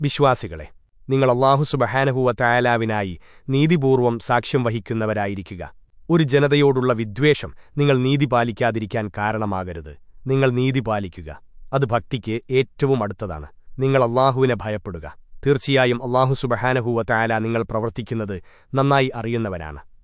വിശ്വാസികളെ നിങ്ങൾ അള്ളാഹു സുബഹാനഹുവ തയാലാവിനായി നീതിപൂർവം സാക്ഷ്യം വഹിക്കുന്നവരായിരിക്കുക. ഒരു ജനതയോടുള്ള വിദ്വേഷം നിങ്ങൾ നീതി പാലിക്കാതിരിക്കാൻ കാരണമാകരുത്. നിങ്ങൾ നീതി പാലിക്കുക. അത് ഭക്തിക്ക് ഏറ്റവും അടുത്തതാണ്. നിങ്ങൾ അള്ളാഹുവിനെ ഭയപ്പെടുക. തീർച്ചയായും അള്ളാഹു സുബഹാനഹുവ തയാല നിങ്ങൾ പ്രവർത്തിക്കുന്നത് നന്നായി അറിയുന്നവനാണ്.